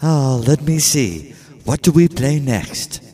Ah, let me see. What do we play next?